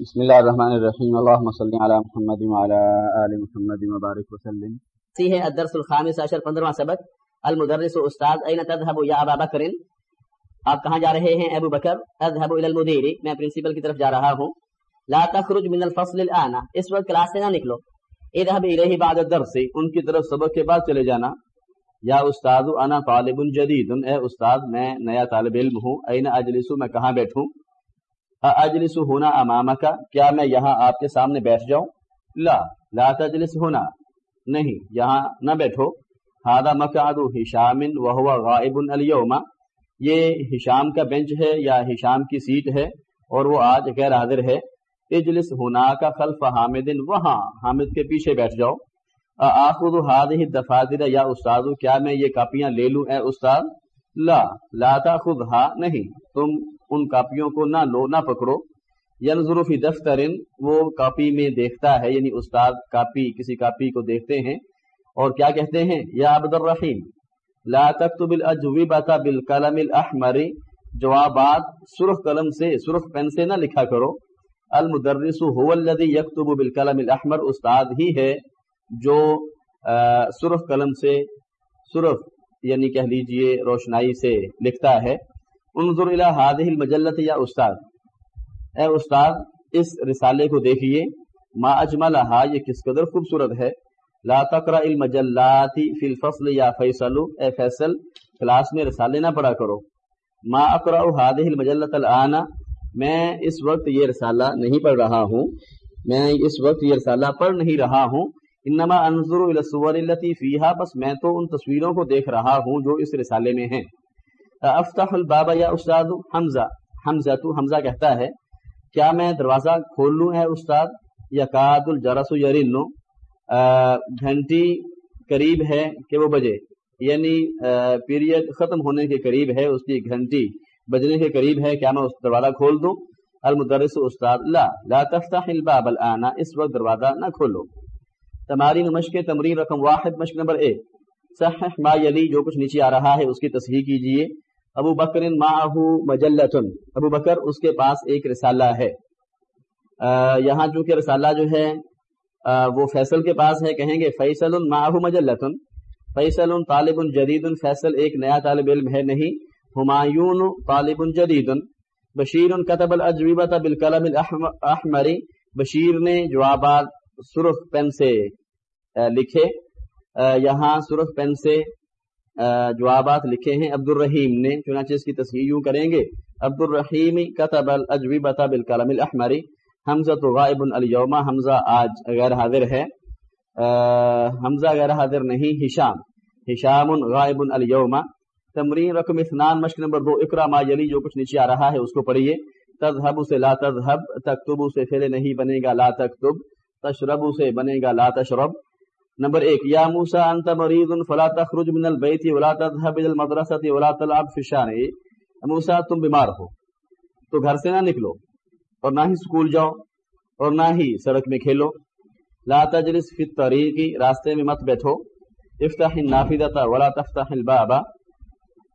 بسم الله الرحمن الرحيم اللهم صل على محمد وعلى آل محمد وبارك وسلم. فيه الدرس الخامس عشر پندرواں سبق. المدرس و استاد این تذهب یا ابا بکر؟ آپ کہاں جا رہے ہیں ابو بکر؟ اذهب الى المدير میں پرنسپل کی طرف جا رہا ہوں. لا تخرج من الفصل الان. اس وقت کلاس سے نہ نکلو. اذهب الیہ بعد الدرس. ان کی طرف سبق کے بعد چلے جانا. یا استاد، انا طالب جدید. اے استاد، میں نیا طالب علم ہوں. این اجلس میں کہاں بیٹھوں؟ اجلس ہونا امام کا کیا میں یہاں آپ کے سامنے بیٹھ جاؤں؟ لا لا تجلس ہونا نہیں، یہاں نہ بیٹھو۔ ہادہ مقعد ہشام وہ غائب اليوم۔ یہ ہشام کا بینچ ہے یا ہشام کی سیٹ ہے؟ اور وہ آج غیر حاضر ہے۔ اجلس ہونا کا خلف حامد، وہاں حامد کے پیچھے بیٹھ جاؤ۔ آخذ هذه الدفاتر؟ یا استاد کیا میں یہ کاپیاں لے لوں؟ اے استاد لا لا تاخذها نہیں۔ تم ان کاپیوں کو نہ لو نہ پکڑو۔ ینظر فی دفتر، وہ کاپی میں دیکھتا ہے یعنی استاد کاپی، کسی کاپی کو دیکھتے ہیں۔ اور کیا کہتے ہیں؟ یا عبد الرحیم، لا تکتب الاجوبۃ بالقلم الاحمر جوابات سرخ قلم سے، سرخ پین سے نہ لکھا کرو۔ المدرس هو الذي يكتب بالقلم الاحمر استاد ہی ہے جو سرخ قلم سے، سرخ یعنی کہہ لیجیے، روشنائی سے لکھتا ہے۔ انظر الى هذه المجلت یا استاد اے استاد اس رسالے کو دیکھیے۔ ما اجملها یہ کس قدر خوبصورت ہے۔ لا تقرا المجلات فی الفصل یا فیصل۔ اے فیصل، کلاس میں رسالے نہ پڑھا کرو۔ ما اقرا هذه المجلت الان میں اس وقت یہ رسالہ نہیں پڑھ رہا ہوں۔ میں اس وقت یہ رسالہ پڑھ نہیں رہا ہوں۔ انما انظر الى الصور التي فيها بس میں تو ان تصویروں کو دیکھ رہا ہوں جو اس رسالے میں ہیں۔ افتح البابا یا استاد حمزہ حمزہ تو حمزہ کہتا ہے، کیا میں دروازہ کھول لوں ہے استاد؟ یا کاد الجرس یرن۔ گھنٹی قریب ہے کہ وہ بجے؟ یعنی پیریڈ ختم ہونے کے قریب ہے اس کی گھنٹی، بجنے کے قریب ہے، کیا میں اس دروازہ کھول دوں؟ المدرس استاد، لا لا تفتح الباب الان، اس وقت دروازہ نہ کھولو۔ تمارین مشق تمرین رقم واحد، مشق نمبر ایک۔ صحح ما یلی، جو کچھ نیچے آ رہا ہے، اس کی تصحیح کیجیے۔ ابو بکر ماہو مجلتن۔ ابو بکر، اس کے پاس ایک رسالہ ہے۔ یہاں چونکہ رسالہ جو ہے وہ فیصل کے پاس ہے، کہیں گے فیصل ماہو مجلتن۔ فیصل طالب جدید، فیصل ایک نیا طالب علم ہے، نہیں۔ ہمایون طالب جدید۔ بشیر کتب الاجوبت بالقلم الاحمری بشیر نے جوابات سرخ پین سے لکھے۔ یہاں سرخ پین سے جوابات لکھے ہیں عبد الرحیم نے، چنانچہ اس کی تصحیح یوں کریں گے عبد الرحیم کتب الاجوبۃ بالکلام الاحمری حمزہ غائب الیوم، حمزہ آج غیر حاضر ہے حمزہ غیر حاضر نہیں، ہشام ہشام غائب الیوم، تمرین رقم اثنان، مشق نمبر دو اقرا ما یلی، جو کچھ نیچے آ رہا ہے اس کو پڑھیے تذهب سے لا تذهب تکتب سے فعل نہیں بنے گا لا تکتب، تشرب سے بنے گا لا تشرب نمبر ایک، یا موسا انت مریض فلا تخرج من البیت ولا تذهب الى المدرسه ولا تلعب في الشارع. موسا تم بیمار ہو، تو گھر سے نہ نکلو اور نہ ہی سکول جاؤ اور نہ ہی سڑک میں کھیلو. لا تجلس فی الطریق، راستے میں مت بیٹھو. افتح النافذه ولا تفتح الباب،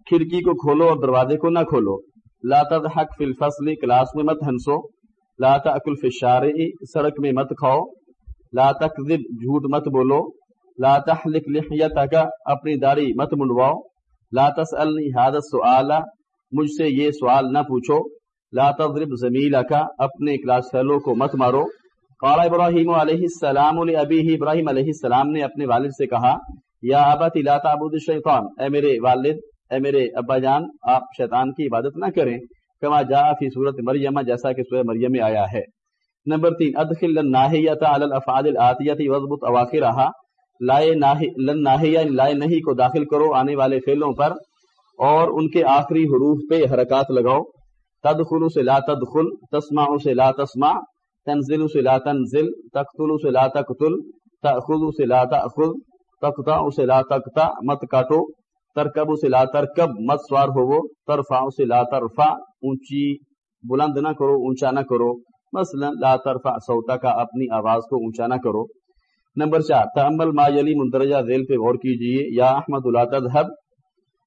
کھڑکی کو کھولو اور دروازے کو نہ کھولو. لا تضحك في الفصل، کلاس میں مت ہنسو. لا تاكل في الشارع، سڑک میں مت کھاؤ. لا تکذب، جھوٹ مت بولو۔ لا تحلق لحیتک، اپنی داڑھی مت منڈواؤ لا تسألنی هذا السؤال، مجھ سے یہ سوال نہ پوچھو۔ لا تضرب زمیلک، اپنے کلاس فیلو کو مت مارو۔ قال ابراہیم علیہ السلام لابیہ ابراہیم علیہ السلام نے اپنے والد سے کہا، یا ابت لا تعبد الشیطان، اے میرے والد، اے میرے ابا جان، آپ شیطان کی عبادت نہ کریں، کما جاء فی صورت مریم، جیسا کہ سورہ مریم میں آیا ہے۔ نمبر تین ادخل الناہیت علی الافعال الاتیت وضبط اواخرها لائے لن ناہیہ لائے نہیں کو داخل کرو آنے والے فعلوں پر اور ان کے آخری حروف پہ حرکات لگاؤ تدخل سے لا تدخل تسمع سے لا تسمع تنزل سے لا تنزل تقتل سے لا تقتل تأخذ سے لا تأخذ تقطع سے لا تقطع مت کاٹو ترکب سے لا ترکب مت سوار ہوو ترفع سے لا ترفع اونچی بلند نہ کرو اونچا نہ کرو مثلا لا ترفع صوتا کا اپنی آواز کو اونچا نہ کرو۔ نمبر چار تعمل ما یلی مندرجہ ذیل پہ غور کیجیے۔ یا احمد، لا تذهب۔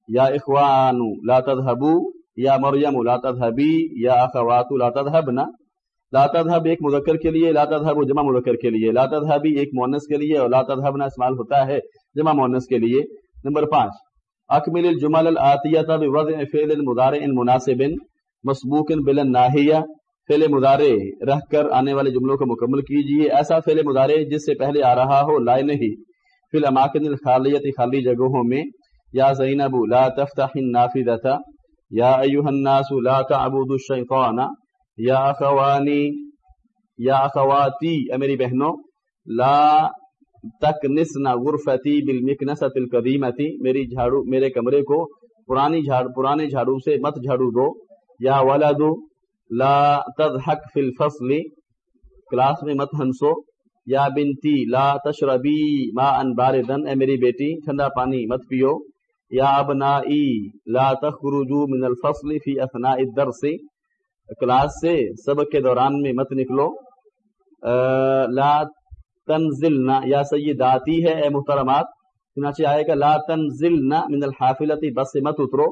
یا اخوان، لا تذهبوا۔ یا مریم، لا تذهبی۔ یا اخوات، لا تذهبنا۔ لا تذهب ایک مذکر کے لیے، لا تذهب جمع مذکر کے لیے۔ لا تذهبی ایک مونس کے لیے اور لا تذهبنا استعمال ہوتا ہے جمع مونس کے لیے۔ نمبر پانچ، اکمل الجمل العطیت بوضع فعل مضارع مناسب، مسبوق بلن ناہیہ فعل مضارع رہ کر آنے والے جملوں کو مکمل کیجیے۔ ایسا فعل مضارع جس سے پہلے آ رہا ہو، لائے نہیں۔ فی الاماکن الخالیت خالی جگہوں میں، یا زینب لا تفتح النافذة، یا ایوہ الناس لا تعبدوا الشیطان، یا اخوانی، یا اخواتی، اے میری بہنوں، لا تک نسنا غرفتی بالمکنست القدیمتی، میری جھاڑو، میرے کمرے کو پرانی جھاڑ، پرانے جھاڑو سے مت جھاڑو دو، یا ولد لا تضحک فی الفصل. کلاس میں مت ہنسو. یا بنتی، لا تشربی ما ان باردن. اے میری بیٹی، ٹھنڈا پانی مت پیو. یا ابنائی، لا تخرجو من الفصل فی اثناء الدرس. کلاس سے سبق کے دوران میں مت نکلو. لا تنزلنا، یا سیداتی ہے، اے محترمات. چنانچہ آئے گا، لا تنزلنا من الحافلتی. بس سے مت اترو.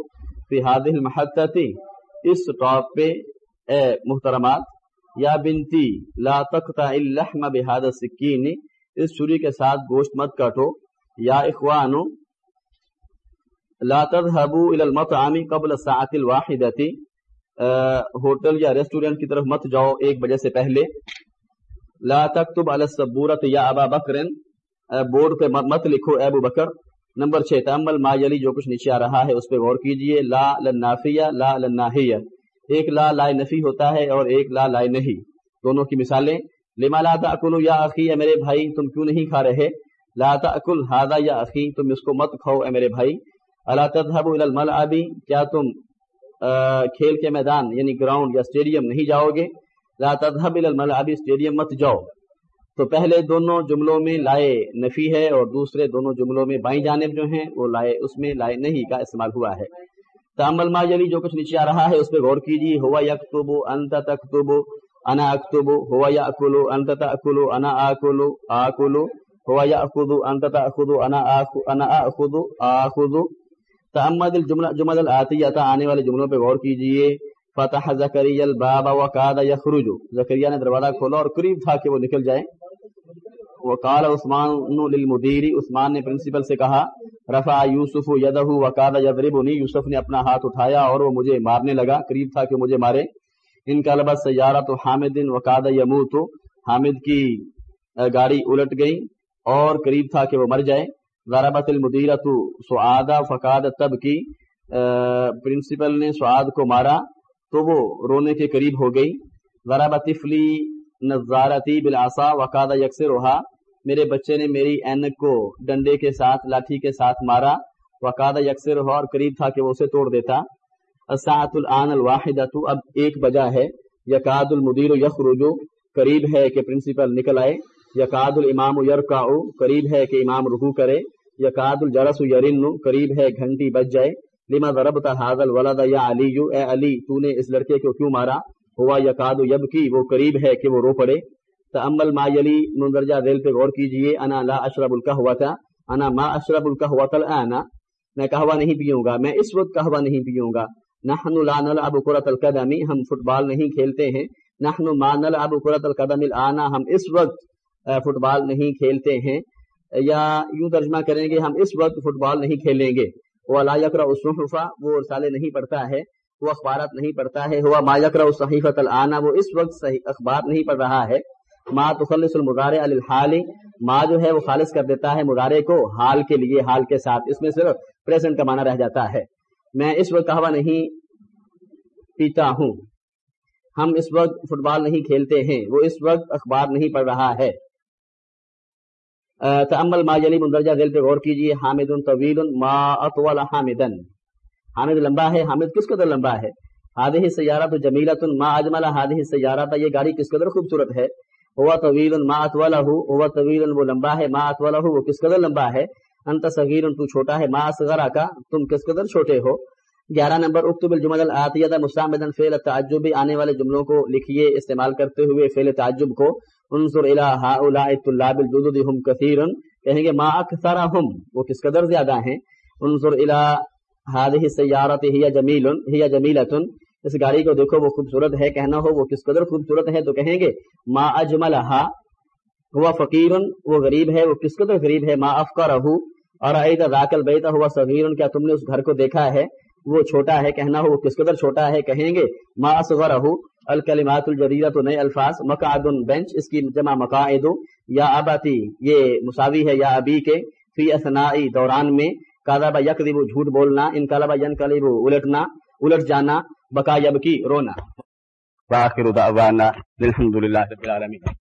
فی هذه المحطتی اس ٹاپ پہ اے محترمات، یا بنتی، لا تقطع اللحم بهذا السکین، اس چھری کے ساتھ گوشت مت کاٹو۔ یا اخوانو، لا تذهبوا الى المطعم قبل الساعه الواحده ہوٹل یا ریسٹورینٹ کی طرف مت جاؤ ایک بجے سے پہلے۔ لا تکتب علی السبورت یا ابا بکرن بورڈ پہ مت لکھو ابو بکر۔ نمبر چھ تمل ما یلی جو کچھ نیچے آ رہا ہے، اس پہ غور کیجیے۔ لا لنافیہ لا لناہیہ ایک لا لائے نفی ہوتا ہے اور ایک لا لائے نہیں۔ دونوں کی مثالیں، لما لا تاکلو یا اخی، اے میرے بھائی، تم کیوں نہیں کھا رہے؟ لا تاکل هذا یا اخی، تم اس کو مت کھاؤ، اے میرے بھائی۔ الا تذهبوا الى الملعب، کیا تم کھیل کے میدان یعنی گراؤنڈ یا اسٹیڈیم نہیں جاؤ گے؟ لا تذهب الى الملعب اسٹیڈیم مت جاؤ۔ تو پہلے دونوں جملوں میں لائے نفی ہے اور دوسرے دونوں جملوں میں بائیں جانب جو ہیں، وہ لائے اس میں لائے نہیں کا استعمال ہوا ہے۔ تعمل ما یلی جو کچھ نیچے آ رہا ہے، اس پہ غور کیجیے، ہوا یکتب انت تکتب انا اکتب ہوا یاکل انت تاکل انا آکل آکل ہوا یاخذ انت تاخذ انا آخذ انا آخذ آخذ تعمد الجملہ جمل الاتیہ آنے والے جملوں پہ غور کیجیے فتح زکری الباب وقاد یخرج زکریا نے دروازہ کھولا اور قریب تھا کہ وہ نکل جائے وقال عثمان للمدیر عثمان نے پرنسپل سے کہا، رفع یوسف یدہ وقاد یضربنی، یوسف نے اپنا ہاتھ اٹھایا اور وہ مجھے مارنے لگا، قریب تھا کہ مجھے مارے۔ ان کا لبس سیارت حامد وقاد یموت، حامد کی گاڑی الٹ گئی اور قریب تھا کہ وہ مر جائے۔ ضربت المدیرت سعادہ، فقاد تب کی پرنسپل نے سعاد کو مارا تو وہ رونے کے قریب ہو گئی۔ ذرا طفلی نظارتی بلاسا وقاد یکسر رہا میرے بچے نے میری اینک کو ڈنڈے کے ساتھ، لاٹھی کے ساتھ مارا۔ وقاد یکسر رہا اور قریب تھا کہ وہ اسے توڑ دیتا۔ اساط العن الواحد اب ایک بجا ہے۔ یقاد المدیر یخرجو قریب ہے کہ پرنسپل نکل آئے۔ یقاد الامام یرکا قریب ہے کہ امام رکو کرے۔ یقاد الجرس یرن، قریب ہے گھنٹی بج جائے۔ لما ضربت هذا الولد؟ یا علی، اے علی، تو نے اس لڑکے کو کیوں مارا؟ ہوا یقاد یبکی، وہ قریب ہے کہ وہ رو پڑے۔ تامل ما یلی مندرجہ ذیل پہ غور کیجیے، انا لا اشرب القهوه انا ما اشرب القهوه الان. میں قہوہ نہیں پیوں گا، میں اس وقت قہوہ نہیں پیوں گا. نحن لا نلعب كرة القدم، ہم فٹ بال نہیں کھیلتے ہیں. نحن ما نلعب كرة القدم الان، ہم اس وقت فٹ بال نہیں کھیلتے ہیں. یا یوں ترجمہ کریں گے، ہم اس وقت فٹ بال نہیں کھیلیں گے. وہ لا یکرا الصحفہ وہ رسالے نہیں پڑھتا ہے. وہ اخبارات نہیں پڑھتا ہے. ہوا ما یکرا الصحیفۃ العانا وہ اس وقت صحیح اخبار نہیں پڑھ رہا ہے. ما تخلص المضارع الحال ما جو ہے وہ خالص کر دیتا ہے مضارع کو حال کے لیے، حال کے ساتھ، اس میں صرف پریزنٹ کا معنی رہ جاتا ہے۔ میں اس وقت قہوہ نہیں پیتا ہوں۔ ہم اس وقت فٹ بال نہیں کھیلتے ہیں۔ وہ اس وقت اخبار نہیں پڑھ رہا ہے۔ تأمل ما جلی مندرجہ ذیل پہ غور کیجیے۔ حامد طویل، ما اطول حامدن حامد لمبا ہے۔ حامد کس قدر لمبا ہے؟ هذه سیارت جمیلت ما اجمل هذه سیارت یہ گاڑی کس قدر خوبصورت ہے؟ هو طویل ما اطوله هو طویل وہ لمبا ہے، ما اطوله وہ کس قدر لمبا ہے؟ انت صغیر، تو چھوٹا ہے، ما اصغر کا تم کس قدر چھوٹے ہو؟ گیارہ نمبر، اکتب الجمل الاتیہ مستعمدا فعل التعجب آنے والے جملوں کو لکھیے استعمال کرتے ہوئے فعل تعجب کو۔ انظر الى هؤلاء الطلاب الجدد هم كثير کہیں گے، ما اکثرهم وہ کس قدر زیادہ ہیں؟ انظر الى هذه السيارة هي جميل هي جميلة اس گاڑی کو دیکھو، وہ خوبصورت ہے، کہنا ہو، وہ کس قدر خوبصورت ہے، تو کہیں گے، ما اجمل ہوا فقیر وہ غریب ہے، وہ کس قدر غریب ہے، ما افقا رہو اور عید راکل بیتا ہوا صغیر کیا تم نے اس گھر کو دیکھا ہے؟ وہ چھوٹا ہے، کہنا ہو، وہ کس قدر چھوٹا ہے، کہیں گے، ما اصغر اصغرہ الکلمات الجدیدہ تو نئے الفاظ مقعد بینچ، اس کی جمع مقاعد یا آباتی یہ مساوی ہے، یا ابی کے، فی اثنائی دوران میں کاذب یکذب جھوٹ بولنا، ان قلب ینقلب الٹنا، الٹ جانا بکا یبکی رونا۔ واخر دعوانا الحمدللہ رب العالمین۔